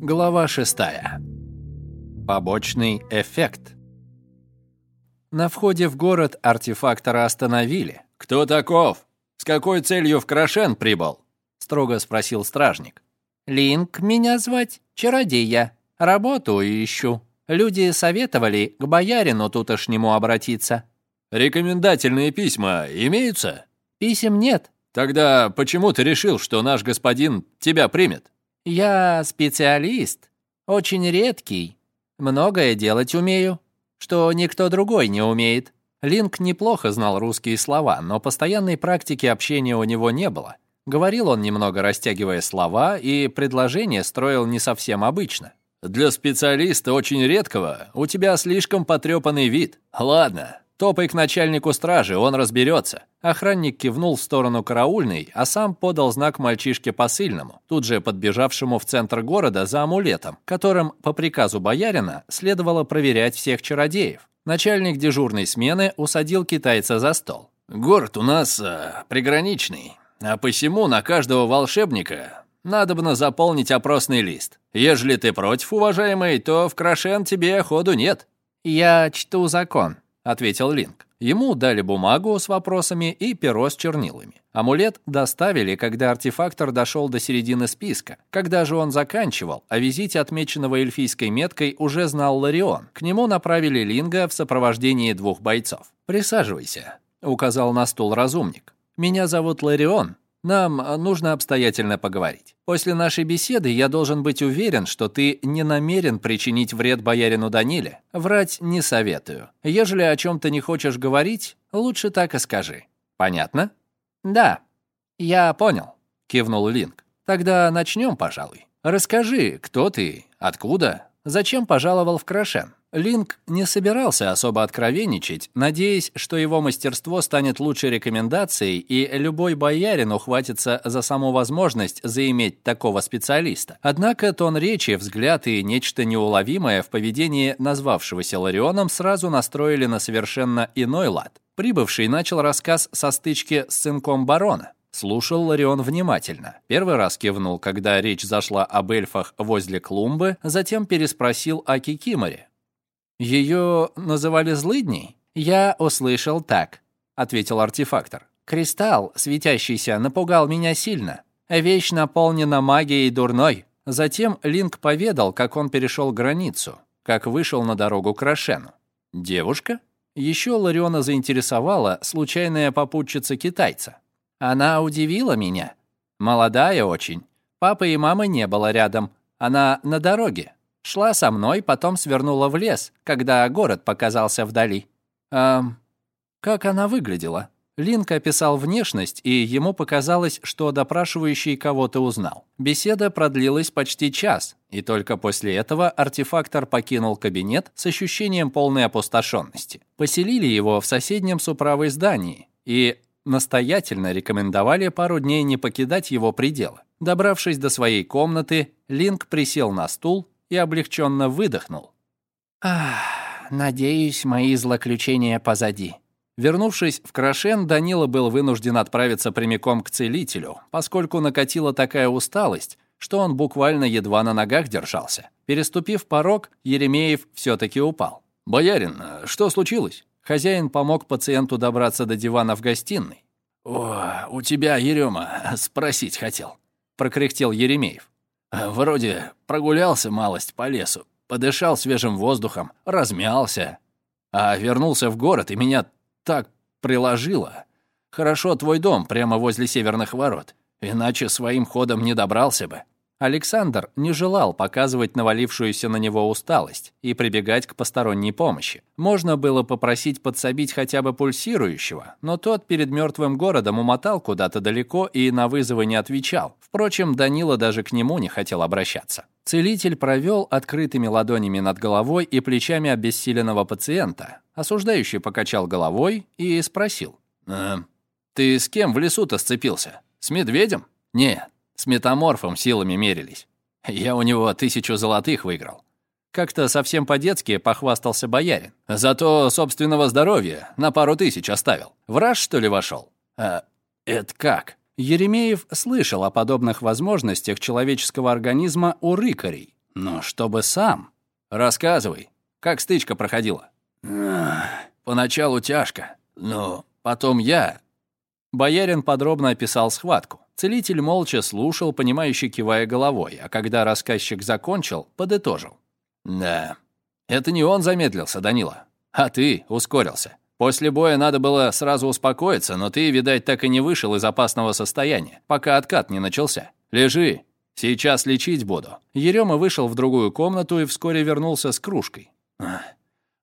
Глава 6. Побочный эффект. На входе в город артефактора остановили. «Кто таков? С какой целью в Крашен прибыл?» — строго спросил стражник. «Линк меня звать, чародея. Работу ищу. Люди советовали к боярину тутошнему обратиться». «Рекомендательные письма имеются?» «Писем нет». «Тогда почему ты решил, что наш господин тебя примет?» Я специалист, очень редкий. Многое делать умею, что никто другой не умеет. Линк неплохо знал русские слова, но постоянной практики общения у него не было. Говорил он немного растягивая слова, и предложение строил не совсем обычно. «Для специалиста очень редкого у тебя слишком потрепанный вид. Ладно, «Топай к начальнику стражи, он разберется». Охранник кивнул в сторону караульной, а сам подал знак мальчишке посыльному, тут же подбежавшему в центр города за амулетом, которым, по приказу боярина, следовало проверять всех чародеев. Начальник дежурной смены усадил китайца за стол. «Город у нас э, приграничный, а посему на каждого волшебника надобно заполнить опросный лист. Ежели ты против, уважаемый, то в Крашен тебе ходу нет». «Я чту закон», ответил Линк. Ему дали бумагу с вопросами и перо с чернилами. Амулет доставили, когда артефактор дошел до середины списка. Когда же он заканчивал, о визите, отмеченного эльфийской меткой, уже знал Ларион. К нему направили Линга в сопровождении двух бойцов. «Присаживайся», — указал на стул разумник. «Меня зовут Ларион. Нам э, нужно обстоятельно поговорить. После нашей беседы я должен быть уверен, что ты не намерен причинить вред боярину Даниле. Врать не советую. Ежели о чем-то не хочешь говорить, лучше так и скажи. Понятно? Да, я понял, кивнул Линк. Тогда начнем, пожалуй. Расскажи, кто ты, откуда, зачем пожаловал в Крашен? Линк не собирался особо откровенничать, надеясь, что его мастерство станет лучшей рекомендацией, и любой боярин ухватится за саму возможность заиметь такого специалиста. Однако тон речи, взгляд и нечто неуловимое в поведении назвавшегося Ларионом сразу настроили на совершенно иной лад. Прибывший начал рассказ со стычки с сынком барона. Слушал Ларион внимательно. Первый раз кивнул, когда речь зашла об эльфах возле клумбы, затем переспросил о Кикиморе. Ее называли злыдней? Я услышал так, ответил артефактор. Кристалл, светящийся, напугал меня сильно. Вещь наполнена магией дурной. Затем Линк поведал, как он перешел границу, как вышел на дорогу к Рошену. Девушка? Еще Лариона заинтересовала случайная попутчица китайца. Она удивила меня. Молодая очень. Папы и мамы не было рядом. Она на дороге. Шла со мной, потом свернула в лес, когда город показался вдали. Эм, как она выглядела? Линк описал внешность, и ему показалось, что допрашивающий кого-то узнал. Беседа продлилась почти час, и только после этого артефактор покинул кабинет с ощущением полной опустошенности. Поселили его в соседнем с здании и настоятельно рекомендовали пару дней не покидать его пределы. Добравшись до своей комнаты, Линк присел на стул и облегченно выдохнул. «Ах, надеюсь, мои злоключения позади». Вернувшись в Крашен, Данила был вынужден отправиться прямиком к целителю, поскольку накатила такая усталость, что он буквально едва на ногах держался. Переступив порог, Еремеев все-таки упал. «Боярин, что случилось?» Хозяин помог пациенту добраться до дивана в гостиной. «О, у тебя, Ерема, спросить хотел», — прокряхтел Еремеев. Э, вроде прогулялся малость по лесу, подышал свежим воздухом, размялся. А вернулся в город, и меня так приложило. Хорошо твой дом прямо возле северных ворот, иначе своим ходом не добрался бы. Александр не желал показывать навалившуюся на него усталость и прибегать к посторонней помощи. Можно было попросить подсобить хотя бы пульсирующего, но тот перед мертвым городом умотал куда-то далеко и на вызовы не отвечал. Впрочем, Данила даже к нему не хотел обращаться. Целитель провел открытыми ладонями над головой и плечами обессиленного пациента. Осуждающий покачал головой и спросил. «Э, «Ты с кем в лесу-то сцепился? С медведем?» «Нет, с метаморфом силами мерились. Я у него тысячу золотых выиграл. Как-то совсем по-детски похвастался боярин. Зато собственного здоровья на пару тысяч оставил. В раз, что ли, вошел? А, это как? Еремеев слышал о подобных возможностях человеческого организма у рыкарей, Но чтобы сам. Рассказывай, как стычка проходила? Поначалу тяжко, но потом я... Боярин подробно описал схватку. Целитель молча слушал, понимающе кивая головой, а когда рассказчик закончил, подытожил. «Да, это не он замедлился, Данила, а ты ускорился. После боя надо было сразу успокоиться, но ты, видать, так и не вышел из опасного состояния, пока откат не начался. Лежи, сейчас лечить буду». Ерема вышел в другую комнату и вскоре вернулся с кружкой.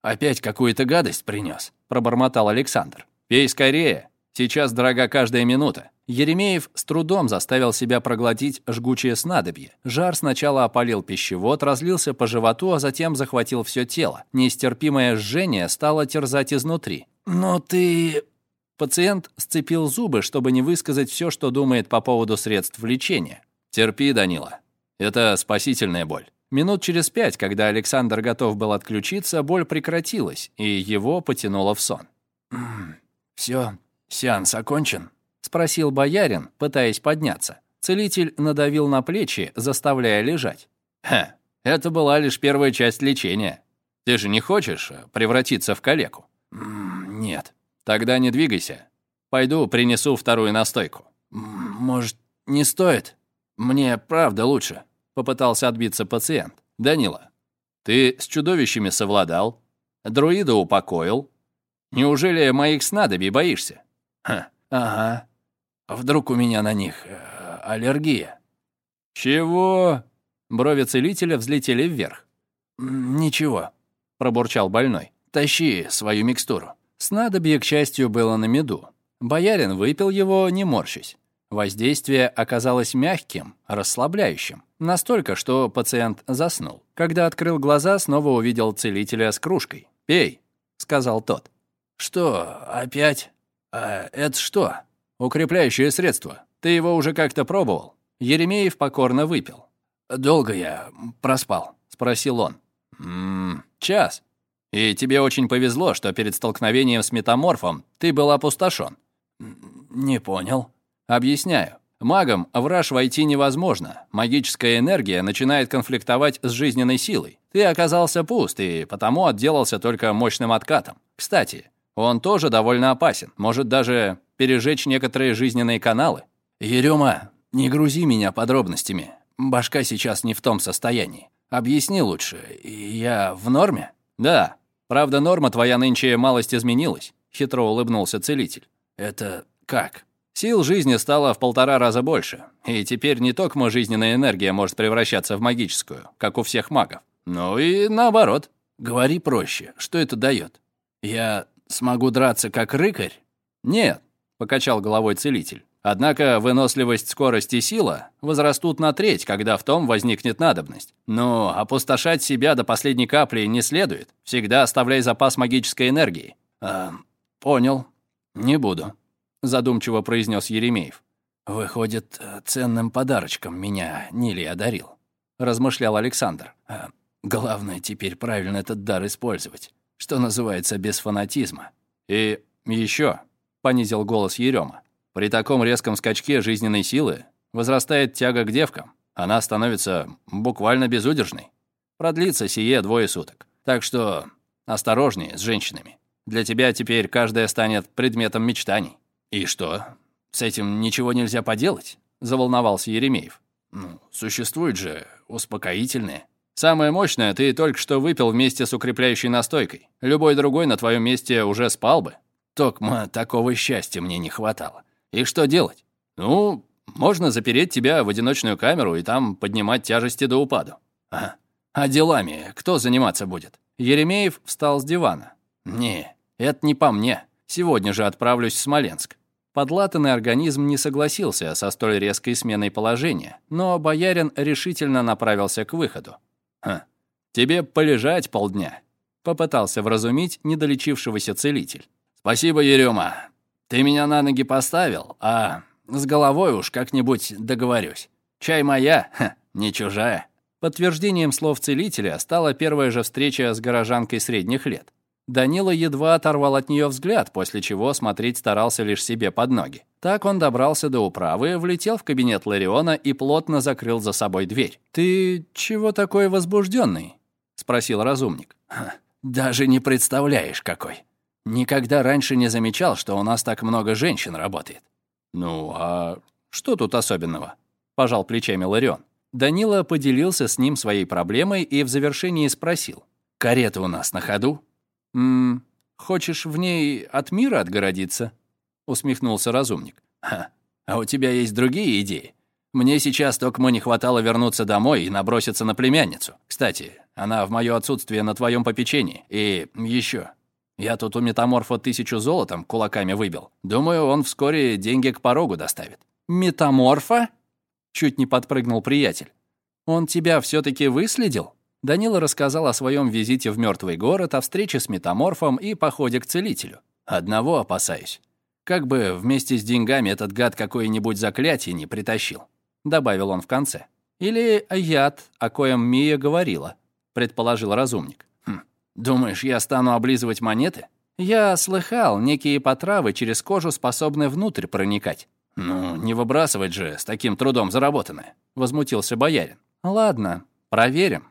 «Опять какую-то гадость принес», — пробормотал Александр. «Пей скорее, сейчас дорога каждая минута». Еремеев с трудом заставил себя проглотить жгучее снадобье. Жар сначала опалил пищевод, разлился по животу, а затем захватил все тело. Нестерпимое жжение стало терзать изнутри. «Но ты...» Пациент сцепил зубы, чтобы не высказать все, что думает по поводу средств лечения. «Терпи, Данила. Это спасительная боль». Минут через пять, когда Александр готов был отключиться, боль прекратилась, и его потянуло в сон. «Все, сеанс окончен?» — спросил боярин, пытаясь подняться. Целитель надавил на плечи, заставляя лежать. «Ха, это была лишь первая часть лечения. Ты же не хочешь превратиться в калеку?» «Нет». «Тогда не двигайся. Пойду принесу вторую настойку». «Может, не стоит? Мне правда лучше», — попытался отбиться пациент. «Данила, ты с чудовищами совладал, друида упокоил. Неужели моих снадобий боишься?» «Ха, ага. Вдруг у меня на них э, аллергия?» «Чего?» Брови целителя взлетели вверх. «Ничего», — пробурчал больной. «Тащи свою микстуру». Снадобье, к счастью, было на меду. Боярин выпил его, не морщась. Воздействие оказалось мягким, расслабляющим. Настолько, что пациент заснул. Когда открыл глаза, снова увидел целителя с кружкой. «Пей», — сказал тот. «Что, опять? А это что?» «Укрепляющее средство. Ты его уже как-то пробовал?» Еремеев покорно выпил. «Долго я проспал?» — спросил он. «Ммм, час. И тебе очень повезло, что перед столкновением с метаморфом ты был опустошен». «Не понял». «Объясняю. Магом в раж войти невозможно. Магическая энергия начинает конфликтовать с жизненной силой. Ты оказался пуст и потому отделался только мощным откатом. Кстати, он тоже довольно опасен. Может даже пережечь некоторые жизненные каналы. Ерема, не грузи меня подробностями. Башка сейчас не в том состоянии. Объясни лучше, я в норме? Да. Правда, норма твоя нынче малость изменилась, хитро улыбнулся целитель. Это как? Сил жизни стало в полтора раза больше, и теперь не только жизненная энергия может превращаться в магическую, как у всех магов, но и наоборот. Говори проще, что это дает? Я смогу драться как рыкарь? Нет, покачал головой целитель. Однако выносливость, скорость и сила возрастут на треть, когда в том возникнет надобность. Но опустошать себя до последней капли не следует. Всегда оставляй запас магической энергии. «А, понял. Не буду», — задумчиво произнес Еремеев. «Выходит, ценным подарочком меня Нили одарил», — размышлял Александр. А, «Главное теперь правильно этот дар использовать, что называется без фанатизма». «И еще», — понизил голос Ерема, при таком резком скачке жизненной силы возрастает тяга к девкам. Она становится буквально безудержной. Продлится сие двое суток. Так что осторожнее с женщинами. Для тебя теперь каждая станет предметом мечтаний. И что? С этим ничего нельзя поделать? Заволновался Еремеев. Ну, существует же успокоительные. Самое мощное ты только что выпил вместе с укрепляющей настойкой. Любой другой на твоем месте уже спал бы. Токма, такого счастья мне не хватало. И что делать? Ну, можно запереть тебя в одиночную камеру и там поднимать тяжести до упаду. Ага. А делами кто заниматься будет? Еремеев встал с дивана. Не, это не по мне. Сегодня же отправлюсь в Смоленск. Подлатанный организм не согласился со столь резкой сменой положения, но боярин решительно направился к выходу. «Хм, тебе полежать полдня», — попытался вразумить недолечившегося целитель. «Спасибо, Ерема. Ты меня на ноги поставил, а с головой уж как-нибудь договорюсь. Чай моя, ха, не чужая». Подтверждением слов целителя стала первая же встреча с горожанкой средних лет. Данила едва оторвал от нее взгляд, после чего смотреть старался лишь себе под ноги. Так он добрался до управы, влетел в кабинет Лариона и плотно закрыл за собой дверь. «Ты чего такой возбужденный? спросил разумник. «Даже не представляешь, какой. Никогда раньше не замечал, что у нас так много женщин работает». «Ну, а что тут особенного?» — пожал плечами Ларион. Данила поделился с ним своей проблемой и в завершении спросил. «Карета у нас на ходу?» «М -м, хочешь в ней от мира отгородиться?» — усмехнулся разумник. «Ха, а у тебя есть другие идеи? Мне сейчас только не хватало вернуться домой и наброситься на племянницу. Кстати, она в моё отсутствие на твоем попечении. И еще, я тут у метаморфа тысячу золотом кулаками выбил. Думаю, он вскоре деньги к порогу доставит». «Метаморфа?» — чуть не подпрыгнул приятель. «Он тебя все таки выследил?» Данила рассказал о своем визите в мертвый город, о встрече с метаморфом и походе к целителю. «Одного опасаюсь. Как бы вместе с деньгами этот гад какое-нибудь заклятие не притащил», — добавил он в конце. «Или яд, о коем Мия говорила», — предположил разумник. «Хм, думаешь, я стану облизывать монеты?» «Я слыхал, некие потравы через кожу способны внутрь проникать». «Ну, не выбрасывать же с таким трудом заработанное», — возмутился боярин. «Ладно, проверим».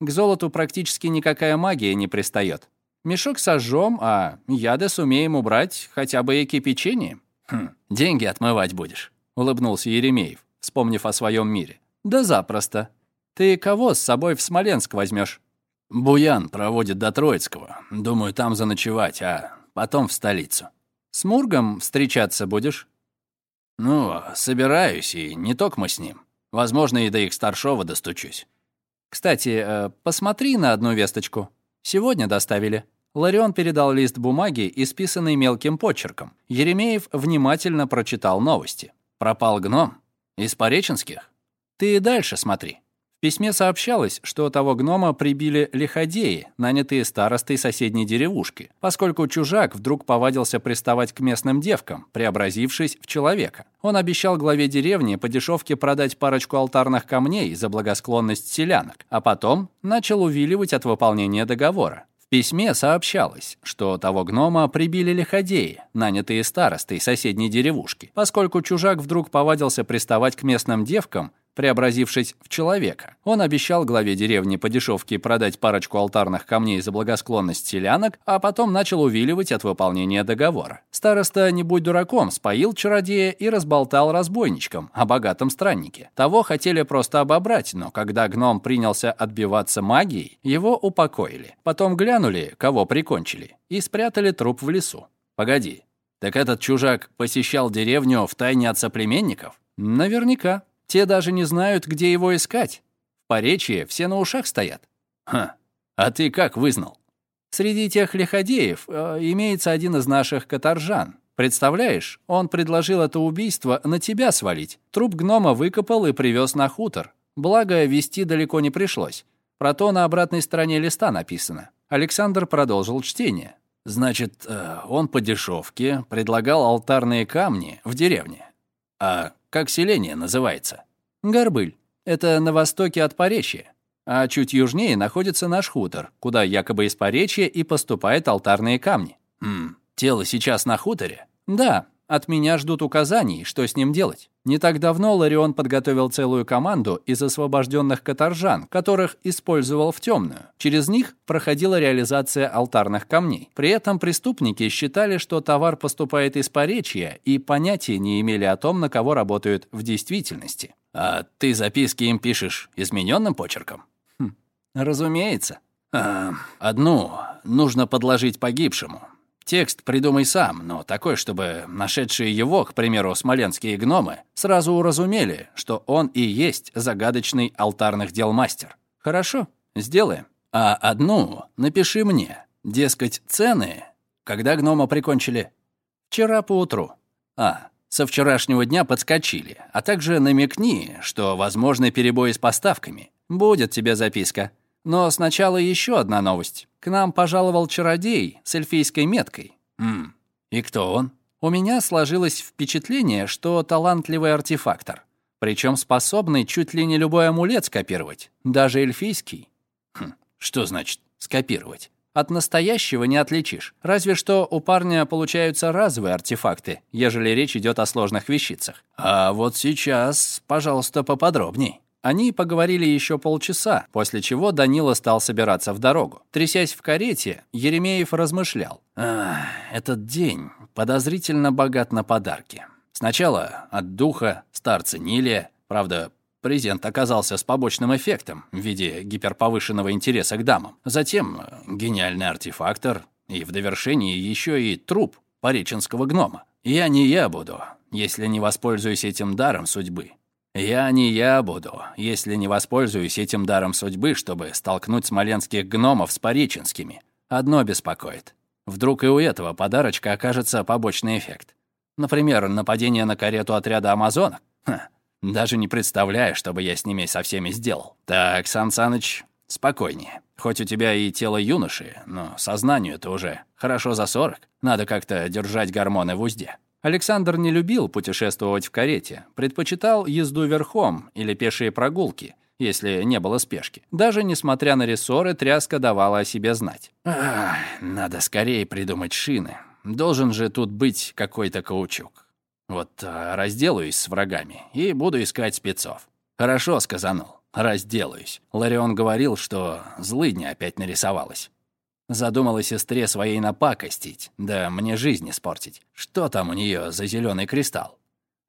К золоту практически никакая магия не пристает. Мешок сожжем, а яды сумеем убрать хотя бы и кипячением. Хм, деньги отмывать будешь, улыбнулся Еремеев, вспомнив о своем мире. Да запросто. Ты кого с собой в Смоленск возьмешь? Буян проводит до Троицкого. Думаю, там заночевать, а потом в столицу. С Мургом встречаться будешь? Ну, собираюсь, и не только мы с ним. Возможно, и до их старшего достучусь. Кстати, э, посмотри на одну весточку. Сегодня доставили». Ларион передал лист бумаги, исписанный мелким почерком. Еремеев внимательно прочитал новости. «Пропал гном? Из Пореченских?» «Ты дальше смотри» письме сообщалось, что того гнома прибили лиходеи, нанятые старостой соседней деревушки, поскольку чужак вдруг повадился приставать к местным девкам, преобразившись в человека. Он обещал главе деревни по дешевке продать парочку алтарных камней за благосклонность селянок, а потом начал увиливать от выполнения договора. В письме сообщалось, что того гнома прибили лиходеи, нанятые старостой соседней деревушки, поскольку чужак вдруг повадился приставать к местным девкам, преобразившись в человека. Он обещал главе деревни по дешевке продать парочку алтарных камней за благосклонность селянок, а потом начал увиливать от выполнения договора. Староста, не будь дураком, споил чародея и разболтал разбойничкам о богатом страннике. Того хотели просто обобрать, но когда гном принялся отбиваться магией, его упокоили. Потом глянули, кого прикончили, и спрятали труп в лесу. Погоди, так этот чужак посещал деревню в тайне от соплеменников? Наверняка. Те даже не знают, где его искать. В Поречье все на ушах стоят. Ха, а ты как вызнал? Среди тех лиходеев э, имеется один из наших каторжан. Представляешь, он предложил это убийство на тебя свалить. Труп гнома выкопал и привез на хутор. Благо, вести далеко не пришлось. Про то на обратной стороне листа написано. Александр продолжил чтение. Значит, э, он по дешевке предлагал алтарные камни в деревне. А как селение называется? Горбыль. Это на востоке от Поречья. А чуть южнее находится наш хутор, куда якобы из Поречья и поступают алтарные камни. Хм, тело сейчас на хуторе? Да, от меня ждут указаний, что с ним делать. Не так давно Ларион подготовил целую команду из освобожденных каторжан, которых использовал в темную. Через них проходила реализация алтарных камней. При этом преступники считали, что товар поступает из поречья и понятия не имели о том, на кого работают в действительности. А ты записки им пишешь измененным почерком? Хм, разумеется. А, одну нужно подложить погибшему, Текст придумай сам, но такой, чтобы нашедшие его, к примеру, смоленские гномы, сразу уразумели, что он и есть загадочный алтарных дел мастер. Хорошо, сделаем. А одну напиши мне. Дескать, цены, когда гнома прикончили? Вчера поутру. А, со вчерашнего дня подскочили. А также намекни, что возможны перебои с поставками. Будет тебе записка. Но сначала еще одна новость. К нам пожаловал чародей с эльфийской меткой. М и кто он? У меня сложилось впечатление, что талантливый артефактор. Причем способный чуть ли не любой амулет скопировать, даже эльфийский. Хм, что значит скопировать? От настоящего не отличишь. Разве что у парня получаются разовые артефакты, ежели речь идет о сложных вещицах. А вот сейчас, пожалуйста, поподробней. Они поговорили еще полчаса, после чего Данила стал собираться в дорогу. Трясясь в карете, Еремеев размышлял. «Этот день подозрительно богат на подарки. Сначала от духа, старца Нилия, правда, презент оказался с побочным эффектом в виде гиперповышенного интереса к дамам. Затем гениальный артефактор, и в довершении еще и труп пореченского гнома. Я не я буду, если не воспользуюсь этим даром судьбы. Я не я буду, если не воспользуюсь этим даром судьбы, чтобы столкнуть смоленских гномов с пореченскими. Одно беспокоит. Вдруг и у этого подарочка окажется побочный эффект. Например, нападение на карету отряда амазонок. Ха, даже не представляю, что бы я с ними со всеми сделал. Так, Сан Саныч, спокойнее. Хоть у тебя и тело юноши, но сознанию это уже хорошо за сорок. Надо как-то держать гормоны в узде. Александр не любил путешествовать в карете, предпочитал езду верхом или пешие прогулки, если не было спешки. Даже несмотря на рессоры, тряска давала о себе знать. Ах, надо скорее придумать шины. Должен же тут быть какой-то каучук. Вот а, разделаюсь с врагами и буду искать спецов. Хорошо, сказанул. Разделаюсь. Ларион говорил, что злыдня опять нарисовалась. Задумала сестре своей напакостить, да мне жизнь испортить. Что там у нее за зеленый кристалл?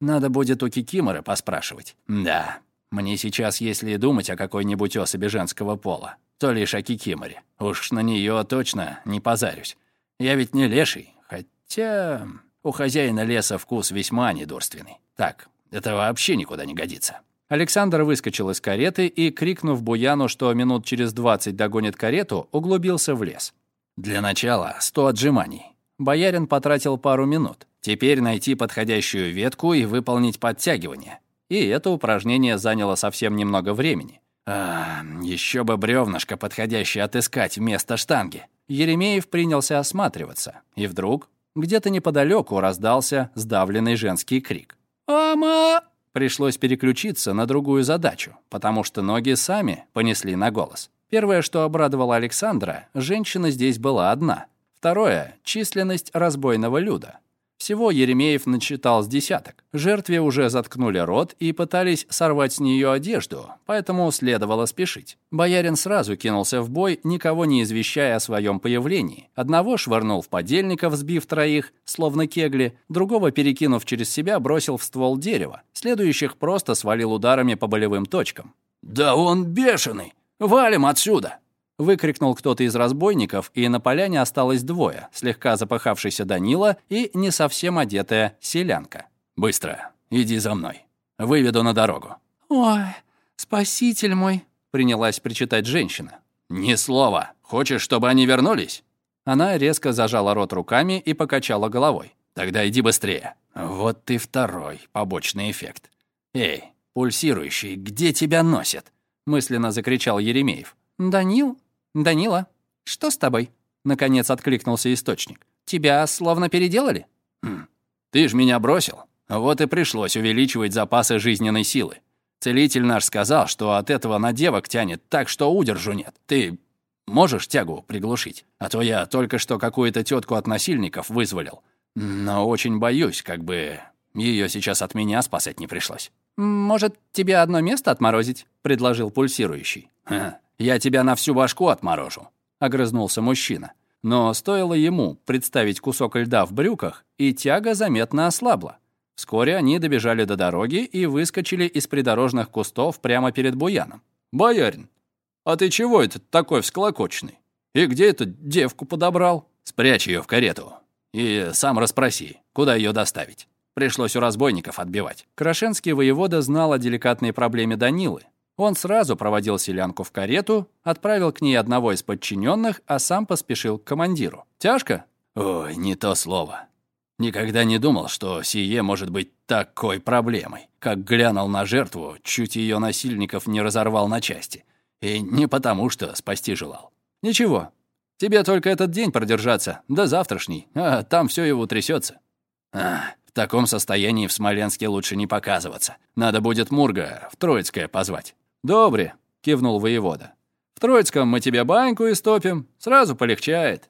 Надо будет у Кикиморы поспрашивать. Да, мне сейчас, если думать о какой-нибудь особе женского пола, то лишь о Кикиморе. Уж на нее точно не позарюсь. Я ведь не леший, хотя у хозяина леса вкус весьма недурственный. Так, это вообще никуда не годится. Александр выскочил из кареты и, крикнув Буяну, что минут через двадцать догонит карету, углубился в лес. «Для начала сто отжиманий». Боярин потратил пару минут. Теперь найти подходящую ветку и выполнить подтягивание. И это упражнение заняло совсем немного времени. А, еще бы бревнышко подходящее отыскать вместо штанги. Еремеев принялся осматриваться, и вдруг где-то неподалеку раздался сдавленный женский крик. «Ама!» Пришлось переключиться на другую задачу, потому что ноги сами понесли на голос. Первое, что обрадовало Александра, женщина здесь была одна. Второе — численность разбойного люда. Всего Еремеев начитал с десяток. Жертве уже заткнули рот и пытались сорвать с нее одежду, поэтому следовало спешить. Боярин сразу кинулся в бой, никого не извещая о своем появлении. Одного швырнул в подельников, сбив троих, словно кегли, другого, перекинув через себя, бросил в ствол дерева. Следующих просто свалил ударами по болевым точкам. «Да он бешеный! Валим отсюда!» Выкрикнул кто-то из разбойников, и на поляне осталось двое, слегка запахавшийся Данила и не совсем одетая селянка. «Быстро, иди за мной. Выведу на дорогу». «Ой, спаситель мой», — принялась причитать женщина. «Ни слова. Хочешь, чтобы они вернулись?» Она резко зажала рот руками и покачала головой. «Тогда иди быстрее. Вот ты второй побочный эффект. Эй, пульсирующий, где тебя носят?» мысленно закричал Еремеев. «Данил, «Данила, что с тобой?» Наконец откликнулся источник. «Тебя словно переделали?» хм. «Ты ж меня бросил. Вот и пришлось увеличивать запасы жизненной силы. Целитель наш сказал, что от этого на девок тянет так, что удержу нет. Ты можешь тягу приглушить? А то я только что какую-то тетку от насильников вызволил. Но очень боюсь, как бы ее сейчас от меня спасать не пришлось». «Может, тебе одно место отморозить?» — предложил пульсирующий. Ха, я тебя на всю башку отморожу», — огрызнулся мужчина. Но стоило ему представить кусок льда в брюках, и тяга заметно ослабла. Вскоре они добежали до дороги и выскочили из придорожных кустов прямо перед Буяном. «Боярин, а ты чего это такой всклокоченный? И где эту девку подобрал? Спрячь ее в карету. И сам расспроси, куда ее доставить. Пришлось у разбойников отбивать». Крашенский воевода знал о деликатной проблеме Данилы, он сразу проводил селянку в карету, отправил к ней одного из подчиненных, а сам поспешил к командиру. «Тяжко?» «Ой, не то слово. Никогда не думал, что сие может быть такой проблемой. Как глянул на жертву, чуть ее насильников не разорвал на части. И не потому, что спасти желал. Ничего, тебе только этот день продержаться, до завтрашний, а там все его трясется. А, в таком состоянии в Смоленске лучше не показываться. Надо будет Мурга в Троицкое позвать. «Добре», — кивнул воевода. В Троицком мы тебе баньку истопим, сразу полегчает».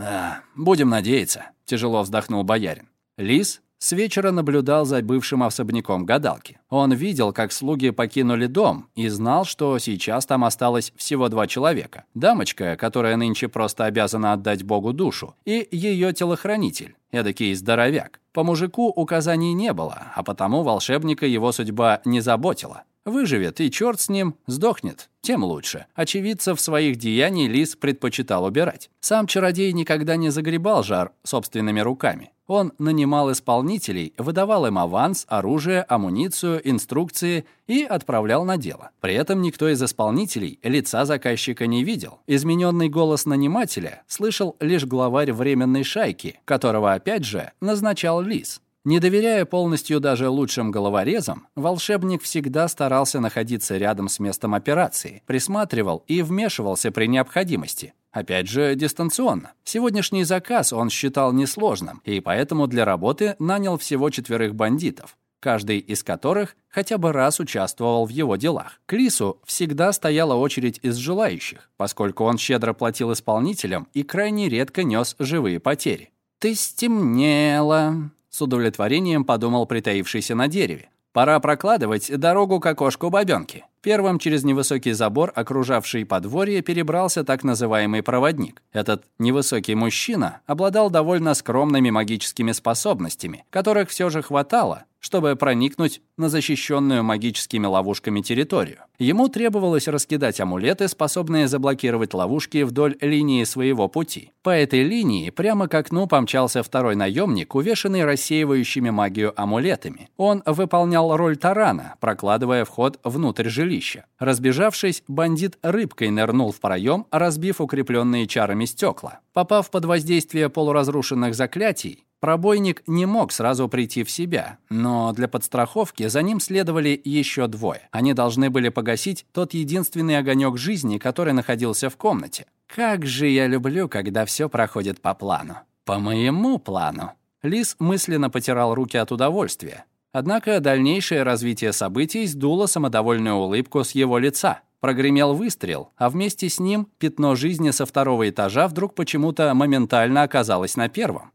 «А, будем надеяться», — тяжело вздохнул боярин. Лис с вечера наблюдал за бывшим особняком гадалки. Он видел, как слуги покинули дом и знал, что сейчас там осталось всего два человека. Дамочка, которая нынче просто обязана отдать Богу душу, и ее телохранитель, эдакий здоровяк. По мужику указаний не было, а потому волшебника его судьба не заботила. Выживет, и черт с ним, сдохнет, тем лучше. Очевидцев своих деяний Лис предпочитал убирать. Сам чародей никогда не загребал жар собственными руками. Он нанимал исполнителей, выдавал им аванс, оружие, амуницию, инструкции и отправлял на дело. При этом никто из исполнителей лица заказчика не видел. Измененный голос нанимателя слышал лишь главарь временной шайки, которого, опять же, назначал Лис. Не доверяя полностью даже лучшим головорезам, волшебник всегда старался находиться рядом с местом операции, присматривал и вмешивался при необходимости. Опять же, дистанционно. Сегодняшний заказ он считал несложным, и поэтому для работы нанял всего четверых бандитов, каждый из которых хотя бы раз участвовал в его делах. К Лису всегда стояла очередь из желающих, поскольку он щедро платил исполнителям и крайне редко нес живые потери. «Ты стемнело», с удовлетворением подумал притаившийся на дереве. Пора прокладывать дорогу к окошку бабёнки. Первым через невысокий забор, окружавший подворье, перебрался так называемый проводник. Этот невысокий мужчина обладал довольно скромными магическими способностями, которых все же хватало, чтобы проникнуть на защищенную магическими ловушками территорию. Ему требовалось раскидать амулеты, способные заблокировать ловушки вдоль линии своего пути. По этой линии прямо к окну помчался второй наемник, увешанный рассеивающими магию амулетами. Он выполнял роль тарана, прокладывая вход внутрь жилища. Разбежавшись, бандит рыбкой нырнул в проем, разбив укрепленные чарами стекла. Попав под воздействие полуразрушенных заклятий, Пробойник не мог сразу прийти в себя, но для подстраховки за ним следовали еще двое. Они должны были погасить тот единственный огонек жизни, который находился в комнате. Как же я люблю, когда все проходит по плану. По моему плану. Лис мысленно потирал руки от удовольствия. Однако дальнейшее развитие событий сдуло самодовольную улыбку с его лица. Прогремел выстрел, а вместе с ним пятно жизни со второго этажа вдруг почему-то моментально оказалось на первом.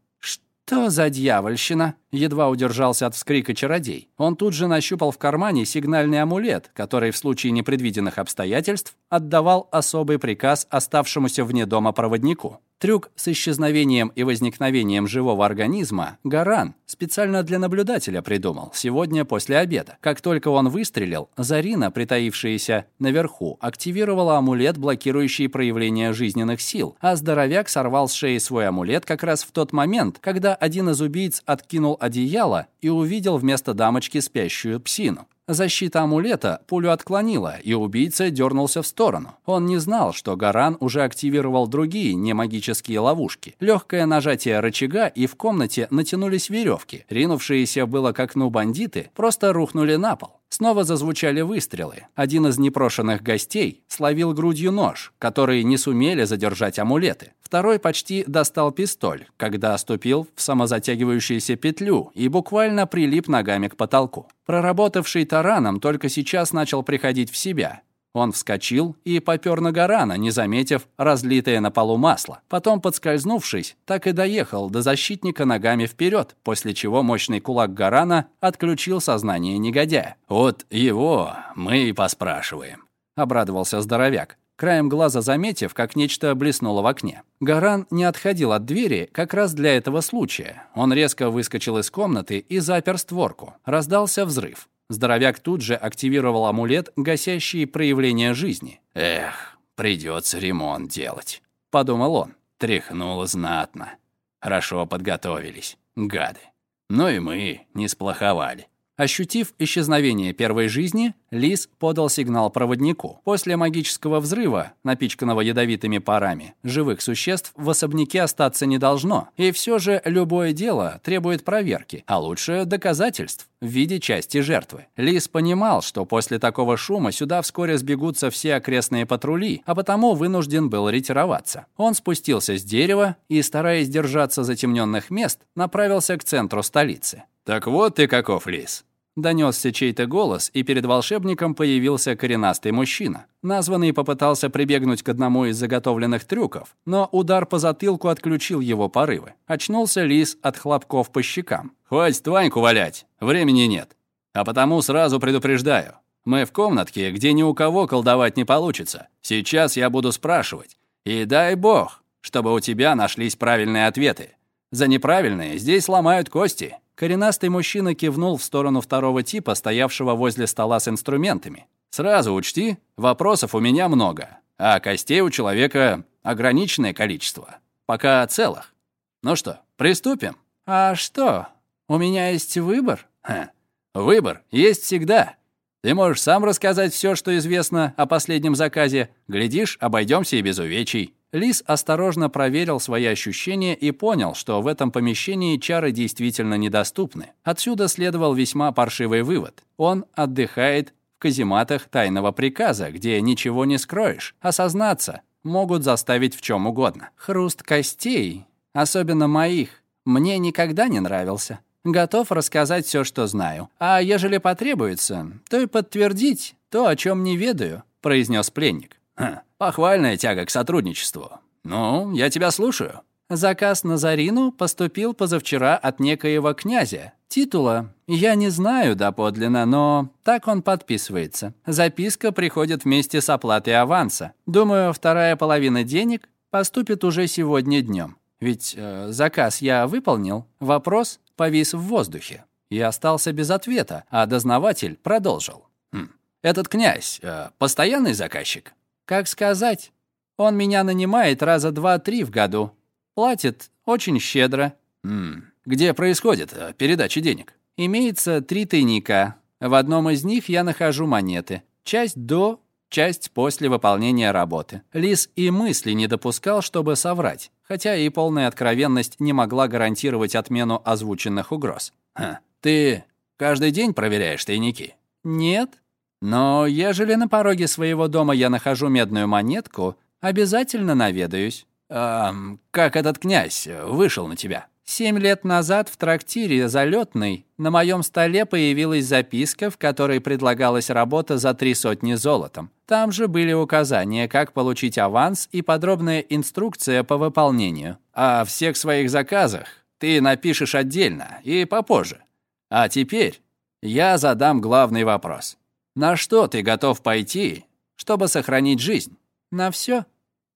«Что за дьявольщина?» — едва удержался от вскрика чародей. Он тут же нащупал в кармане сигнальный амулет, который в случае непредвиденных обстоятельств отдавал особый приказ оставшемуся вне дома проводнику. Трюк с исчезновением и возникновением живого организма Гаран специально для наблюдателя придумал сегодня после обеда. Как только он выстрелил, Зарина, притаившаяся наверху, активировала амулет, блокирующий проявление жизненных сил, а здоровяк сорвал с шеи свой амулет как раз в тот момент, когда один из убийц откинул одеяло и увидел вместо дамочки спящую псину. Защита амулета пулю отклонила, и убийца дернулся в сторону. Он не знал, что Гаран уже активировал другие немагические ловушки. Легкое нажатие рычага, и в комнате натянулись веревки. Ринувшиеся было к окну бандиты просто рухнули на пол. Снова зазвучали выстрелы. Один из непрошенных гостей словил грудью нож, который не сумели задержать амулеты. Второй почти достал пистоль, когда ступил в самозатягивающуюся петлю и буквально прилип ногами к потолку. Проработавший тараном только сейчас начал приходить в себя. Он вскочил и попер на Гарана, не заметив разлитое на полу масло. Потом, подскользнувшись, так и доехал до защитника ногами вперед, после чего мощный кулак Гарана отключил сознание негодяя. «Вот его мы и поспрашиваем», — обрадовался здоровяк краем глаза заметив, как нечто блеснуло в окне. Гаран не отходил от двери как раз для этого случая. Он резко выскочил из комнаты и запер створку. Раздался взрыв. Здоровяк тут же активировал амулет, гасящий проявление жизни. «Эх, придется ремонт делать», — подумал он. Тряхнуло знатно. Хорошо подготовились, гады. Но и мы не сплоховали. Ощутив исчезновение первой жизни, Лис подал сигнал проводнику. После магического взрыва, напичканного ядовитыми парами, живых существ в особняке остаться не должно. И все же любое дело требует проверки, а лучше доказательств в виде части жертвы. Лис понимал, что после такого шума сюда вскоре сбегутся все окрестные патрули, а потому вынужден был ретироваться. Он спустился с дерева и, стараясь держаться затемненных мест, направился к центру столицы. «Так вот ты каков, Лис!» Донесся чей-то голос, и перед волшебником появился коренастый мужчина. Названный попытался прибегнуть к одному из заготовленных трюков, но удар по затылку отключил его порывы. Очнулся лис от хлопков по щекам. «Хватит Ваньку валять, времени нет. А потому сразу предупреждаю. Мы в комнатке, где ни у кого колдовать не получится. Сейчас я буду спрашивать. И дай бог, чтобы у тебя нашлись правильные ответы. За неправильные здесь ломают кости». Коренастый мужчина кивнул в сторону второго типа, стоявшего возле стола с инструментами. «Сразу учти, вопросов у меня много, а костей у человека ограниченное количество. Пока целых. Ну что, приступим?» «А что, у меня есть выбор?» Ха. «Выбор есть всегда. Ты можешь сам рассказать все, что известно о последнем заказе. Глядишь, обойдемся и без увечий». Лис осторожно проверил свои ощущения и понял, что в этом помещении чары действительно недоступны. Отсюда следовал весьма паршивый вывод. Он отдыхает в казематах тайного приказа, где ничего не скроешь. Осознаться могут заставить в чем угодно. Хруст костей, особенно моих, мне никогда не нравился. Готов рассказать все, что знаю. А ежели потребуется, то и подтвердить то, о чем не ведаю», — произнес пленник. Ха, похвальная тяга к сотрудничеству. Ну, я тебя слушаю. Заказ на Зарину поступил позавчера от некоего князя. Титула я не знаю доподлинно, но так он подписывается. Записка приходит вместе с оплатой аванса. Думаю, вторая половина денег поступит уже сегодня днем. Ведь э, заказ я выполнил, вопрос повис в воздухе. И остался без ответа, а дознаватель продолжил. Хм. «Этот князь э, постоянный заказчик?» Как сказать? Он меня нанимает раза два-три в году. Платит очень щедро. М где происходит э, передача денег? Имеется три тайника. В одном из них я нахожу монеты. Часть до, часть после выполнения работы. Лис и мысли не допускал, чтобы соврать, хотя и полная откровенность не могла гарантировать отмену озвученных угроз. Ха. Ты каждый день проверяешь тайники? Нет, но ежели на пороге своего дома я нахожу медную монетку, обязательно наведаюсь. А как этот князь вышел на тебя? Семь лет назад в трактире «Залетный» на моем столе появилась записка, в которой предлагалась работа за три сотни золотом. Там же были указания, как получить аванс и подробная инструкция по выполнению. О всех своих заказах ты напишешь отдельно и попозже. А теперь я задам главный вопрос. На что ты готов пойти, чтобы сохранить жизнь? На все,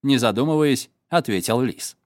не задумываясь, ответил Лис.